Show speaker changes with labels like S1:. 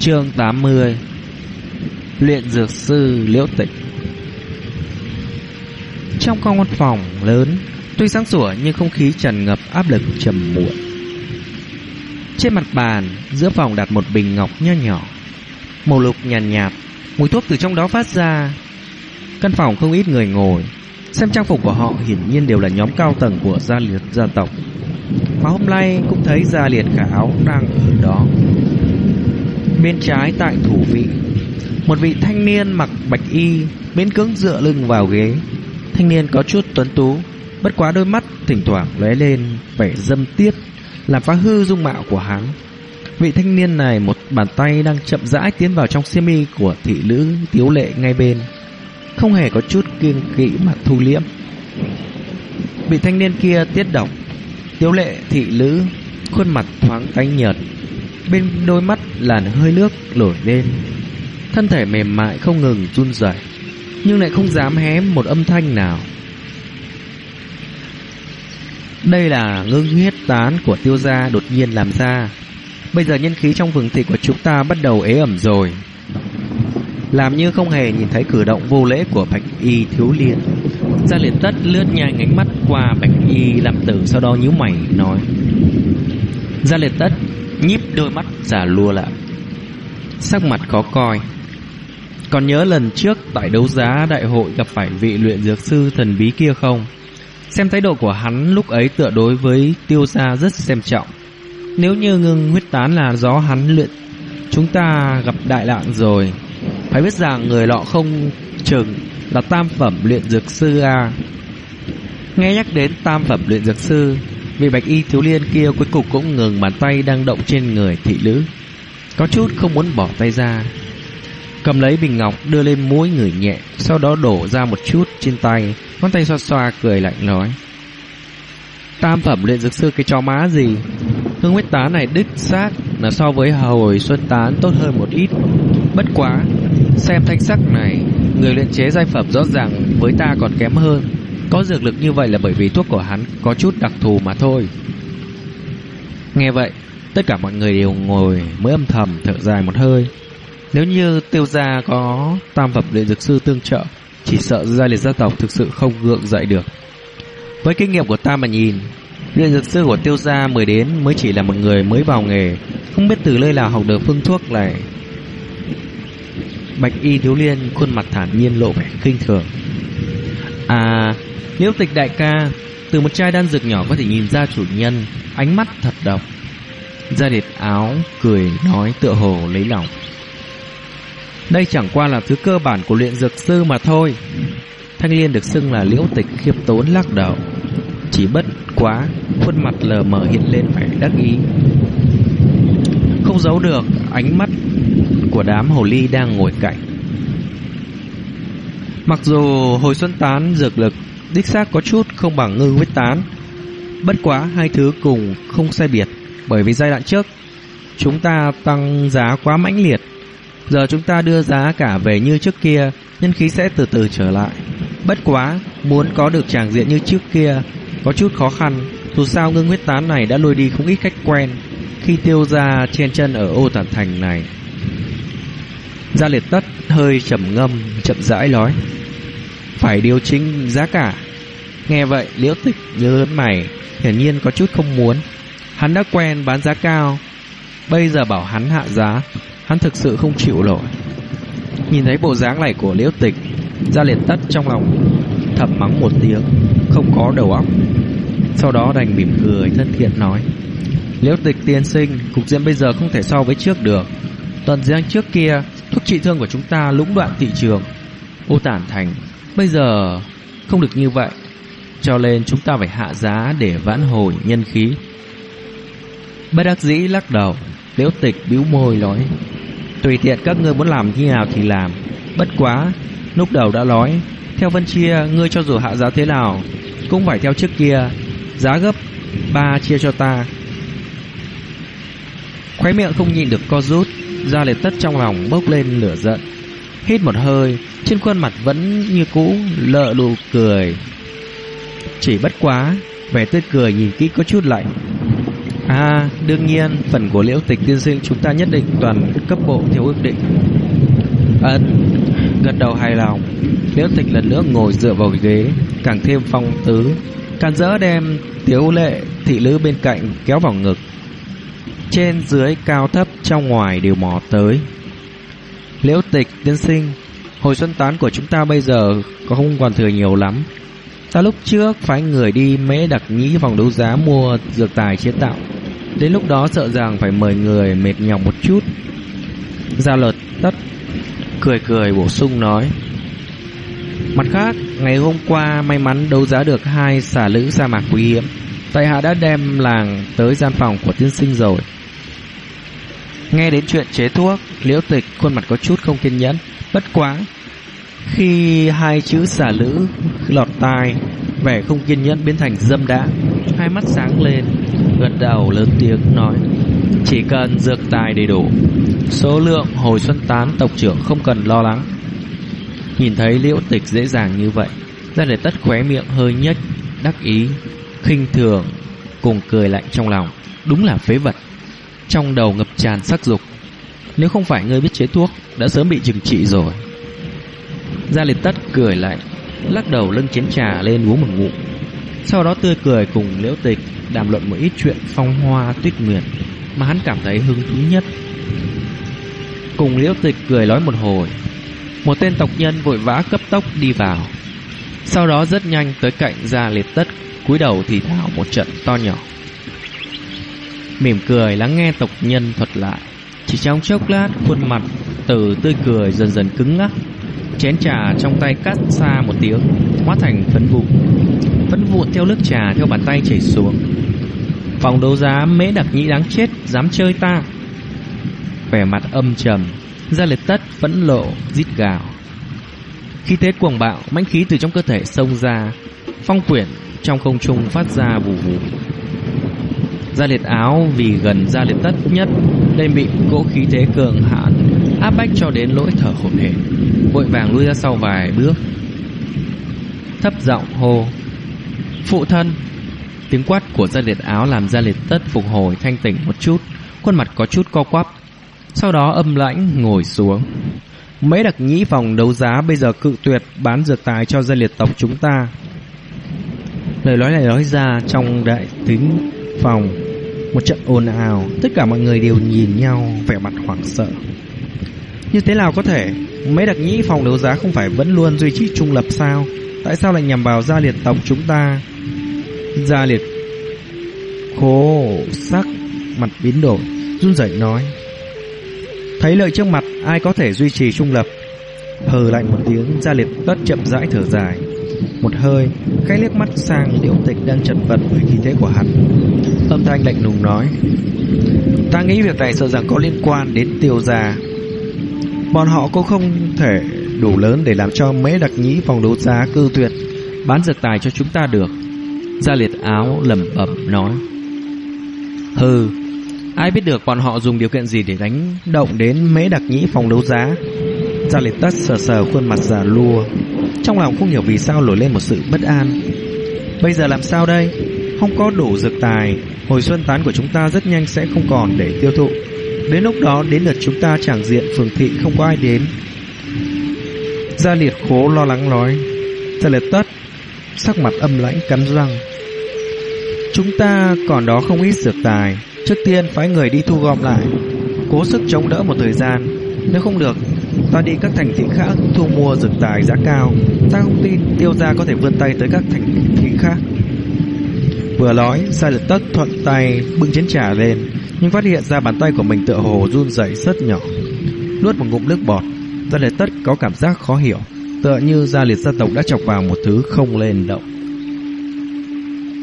S1: Chương 80 Luyện dược sư Liễu Tịch. Trong con văn phòng lớn Tuy sáng sủa nhưng không khí tràn ngập áp lực trầm muộn. Trên mặt bàn Giữa phòng đặt một bình ngọc nho nhỏ Màu lục nhàn nhạt, nhạt Mùi thuốc từ trong đó phát ra. Căn phòng không ít người ngồi Xem trang phục của họ hiển nhiên đều là nhóm cao tầng của gia liệt gia tộc. Mà hôm nay cũng thấy gia liệt khả áo đang ở đó. Bên trái tại thủ vị. Một vị thanh niên mặc bạch y, Miễn cưỡng dựa lưng vào ghế. Thanh niên có chút tuấn tú, Bất quá đôi mắt thỉnh thoảng lóe lên Vẻ dâm tiết, Làm phá hư dung mạo của hắn. Vị thanh niên này một bàn tay đang chậm rãi tiến vào trong xiêm y của thị nữ tiếu lệ ngay bên. Không hề có chút kiêng kỵ mà thu liễm. Vị thanh niên kia tiết động Tiếu lệ thị nữ, Khuôn mặt thoáng tái nhợt. Bên đôi mắt làn hơi nước nổi lên. Thân thể mềm mại không ngừng run rẩy, Nhưng lại không dám hé một âm thanh nào. Đây là ngưng huyết tán của tiêu gia đột nhiên làm ra. Bây giờ nhân khí trong vườn thị của chúng ta bắt đầu ế ẩm rồi. Làm như không hề nhìn thấy cử động vô lễ của bạch y thiếu liên. Gia liệt tất lướt nhanh ánh mắt qua bạch y làm tử, Sau đó nhíu mày nói. Gia liệt tất nhíp đôi mắt giả lùa lại. Sắc mặt khó coi. Còn nhớ lần trước tại đấu giá đại hội gặp phải vị luyện dược sư thần bí kia không? Xem thái độ của hắn lúc ấy tựa đối với tiêu gia rất xem trọng. Nếu như ngưng huyết tán là do hắn luyện, chúng ta gặp đại lạng rồi. Phải biết rằng người lọ không chừng là tam phẩm luyện dược sư à nghe nhắc đến tam phẩm luyện dược sư Vị bạch y thiếu liên kia cuối cùng cũng ngừng bàn tay đang động trên người thị nữ. Có chút không muốn bỏ tay ra. Cầm lấy bình ngọc đưa lên mũi người nhẹ, Sau đó đổ ra một chút trên tay. Ngón tay xoa xoa cười lạnh nói, Tam phẩm luyện dược sư cái cho má gì? Hương huyết tán này đích xác Là so với hồi xuân tán tốt hơn một ít. Bất quá, Xem thanh sắc này, Người luyện chế giai phẩm rõ ràng với ta còn kém hơn có dược lực như vậy là bởi vì thuốc của hắn có chút đặc thù mà thôi. Nghe vậy, tất cả mọi người đều ngồi mới âm thầm thở dài một hơi. Nếu như tiêu gia có tam phẩm luyện dược sư tương trợ, chỉ sợ gia liệt gia tộc thực sự không gượng dậy được. Với kinh nghiệm của ta mà nhìn, luyện dược sư của tiêu gia mới đến mới chỉ là một người mới vào nghề, không biết từ nơi nào học được phương thuốc này. Bạch y thiếu liên khuôn mặt thản nhiên lộ vẻ kinh thường. À, Liễu tịch đại ca Từ một chai đan dược nhỏ có thể nhìn ra chủ nhân, Ánh mắt thật độc. Gia điệt áo cười nói tựa hồ lấy lòng. Đây chẳng qua là thứ cơ bản của luyện dược sư mà thôi. Thanh liên được xưng là liễu tịch khiêm tốn lắc đầu. Chỉ bất quá, Khuôn mặt lờ mờ hiện lên vẻ đắc ý. Không giấu được ánh mắt của đám hồ ly đang ngồi cạnh. Mặc dù hồi xuân tán dược lực đích xác có chút không bằng ngưng huyết tán. Bất quá hai thứ cùng không sai biệt, bởi vì giai đoạn trước chúng ta tăng giá quá mãnh liệt. Giờ chúng ta đưa giá cả về như trước kia, nhân khí sẽ từ từ trở lại. Bất quá, muốn có được tràng diện như trước kia, có chút khó khăn. Dù sao ngưng huyết tán này đã lôi đi không ít khách quen khi tiêu ra trên chân ở ô tản thành này. Gia liệt tất hơi trầm ngâm, chậm rãi nói phải điều chỉnh giá cả. Nghe vậy, liễu tịch nhớ lớn mày, hiển nhiên có chút không muốn. Hắn đã quen bán giá cao, bây giờ bảo hắn hạ giá, hắn thực sự không chịu nổi. Nhìn thấy bộ dáng này của liễu tịch, ra liệt tất trong lòng thầm mắng một tiếng, không có đầu óc. Sau đó đành mỉm cười thân thiện nói, liễu tịch tiên sinh, cục diện bây giờ không thể so với trước được. Tuần giang trước kia, thuốc trị thương của chúng ta lũng đoạn thị trường. Ô tản thành Bây giờ không được như vậy, Cho nên chúng ta phải hạ giá để vãn hồi nhân khí. Bất đắc dĩ lắc đầu Liễu tịch bĩu môi nói, Tùy tiện các ngươi muốn làm như nào thì làm, Bất quá Lúc đầu đã nói, Theo phân chia ngươi cho dù hạ giá thế nào Cũng phải theo trước kia, Giá gấp ba chia cho ta. Khóe miệng không nhịn được co rút, Ra liệt tất trong lòng bốc lên lửa giận. Hít một hơi trên khuôn mặt vẫn như cũ lợ lụ cười Chỉ bất quá Vẻ tươi cười nhìn kỹ có chút lạnh À, đương nhiên, phần của liễu tịch tiên sinh chúng ta nhất định toàn cấp bộ theo ước định. Ấn, gật đầu hài lòng, liễu tịch lần nữa ngồi dựa vào ghế, càng thêm phong tứ, càng dỡ đem tiếu lệ thị lữ bên cạnh kéo vào ngực. Trên dưới cao thấp trong ngoài đều mò tới. Liễu tịch tiên sinh, hồi xuân tán của chúng ta bây giờ có không còn thừa nhiều lắm. Ta lúc trước phái người đi mễ đặc nhĩ vòng đấu giá mua dược tài chế tạo. Đến lúc đó sợ rằng phải mời người mệt nhọc một chút. Gia luật tất cười cười bổ sung nói. Mặt khác, ngày hôm qua may mắn đấu giá được hai xà lữ sa mạc quý hiếm. Tại hạ đã đem làng tới gian phòng của tiên sinh rồi. Nghe đến chuyện chế thuốc, liễu tịch khuôn mặt có chút không kiên nhẫn. Bất quá, khi hai chữ xả lữ lọt tai, vẻ không kiên nhẫn biến thành dâm đã, hai mắt sáng lên, gật đầu lớn tiếng nói: "Chỉ cần dược tài đầy đủ, số lượng hồi xuân tán tộc trưởng không cần lo lắng." Nhìn thấy Liễu Tịch dễ dàng như vậy, ra để tất khóe miệng hơi nhếch, đắc ý, khinh thường cùng cười lạnh trong lòng, đúng là phế vật. Trong đầu ngập tràn sắc dục, nếu không phải ngươi biết chế thuốc, đã sớm bị trừng trị rồi. Gia Liệt Tất cười lại, lắc đầu lưng chén trà lên uống một ngụm. Sau đó tươi cười cùng Liễu Tịch đàm luận một ít chuyện phong hoa tuyết nguyệt mà hắn cảm thấy hứng thú nhất. Cùng Liễu Tịch cười nói một hồi, một tên tộc nhân vội vã cấp tốc đi vào. Sau đó rất nhanh tới cạnh Gia Liệt Tất, cúi đầu thì thào một trận to nhỏ. Mỉm cười lắng nghe tộc nhân thuật lại. Chỉ trong chốc lát, khuôn mặt từ tươi cười dần dần cứng ngắc, Chén trà trong tay cắt xa một tiếng Hóa thành phấn vụn Phấn vụn theo nước trà theo bàn tay chảy xuống. Phòng đấu giá mễ đặc nhĩ đáng chết Dám chơi ta. Vẻ mặt âm trầm Ra liệt tất phẫn lộ Giết gào. Khi thế cuồng bạo mãnh khí từ trong cơ thể xông ra Phong quyển trong không trung phát ra vù vù. Gia liệt áo vì gần gia liệt tất nhất Nên bị cỗ khí thế cường hãn Áp bách cho đến lỗi thở hổn hển. Vội vàng lui ra sau vài bước. Thấp giọng hô, Phụ thân! Tiếng quát của gia liệt áo làm gia liệt tất phục hồi thanh tỉnh một chút, Khuôn mặt có chút co quắp. Sau đó âm lãnh ngồi xuống. Mấy đặc nhĩ phòng đấu giá bây giờ cự tuyệt bán dược tài cho gia liệt tộc chúng ta. Lời nói này nói ra trong đại tính phòng, Một trận ồn ào, Tất cả mọi người đều nhìn nhau, vẻ mặt hoảng sợ. Như thế nào có thể? Mấy đặc nhĩ phòng đấu giá không phải vẫn luôn duy trì trung lập sao? Tại sao lại nhằm vào gia liệt tộc chúng ta? Gia liệt Khô sắc, Mặt biến đổi, Run rẩy nói. Thấy lợi trước mặt, ai có thể duy trì trung lập? Hờ lạnh một tiếng, Gia liệt tất chậm rãi thở dài. Một hơi Khẽ liếc mắt sang liễu tịch đang chật vật với khí thế của hắn Âm thanh lạnh lùng nói Ta nghĩ việc này sợ rằng có liên quan đến tiêu gia Bọn họ cũng không thể đủ lớn để làm cho mấy đặc nhĩ phòng đấu giá cư tuyệt bán dược tài cho chúng ta được. Gia liệt áo lẩm bẩm nói. Hừ, ai biết được bọn họ dùng điều kiện gì để đánh động đến mấy đặc nhĩ phòng đấu giá. Gia liệt tất sờ sờ khuôn mặt già lua. Trong lòng không hiểu vì sao nổi lên một sự bất an. Bây giờ làm sao đây? Không có đủ dược tài, hồi xuân tán của chúng ta rất nhanh sẽ không còn để tiêu thụ. Đến lúc đó đến lượt chúng ta chẳng diện phường thị không có ai đến Gia liệt khố lo lắng nói Gia liệt tất Sắc mặt âm lãnh cắn răng Chúng ta còn đó không ít dược tài Trước tiên phái người đi thu gom lại Cố sức chống đỡ một thời gian Nếu không được Ta đi các thành thị khác thu mua dược tài giá cao Ta không tin tiêu gia có thể vươn tay tới các thành thị khác Vừa nói Gia liệt tất thuận tay bưng chén trà lên nhưng phát hiện ra bàn tay của mình tựa hồ run rẩy rất nhỏ. Nuốt một ngụm nước bọt, Gia Liệt Tất có cảm giác khó hiểu, tựa như Gia Liệt gia tộc đã chọc vào một thứ không lên động.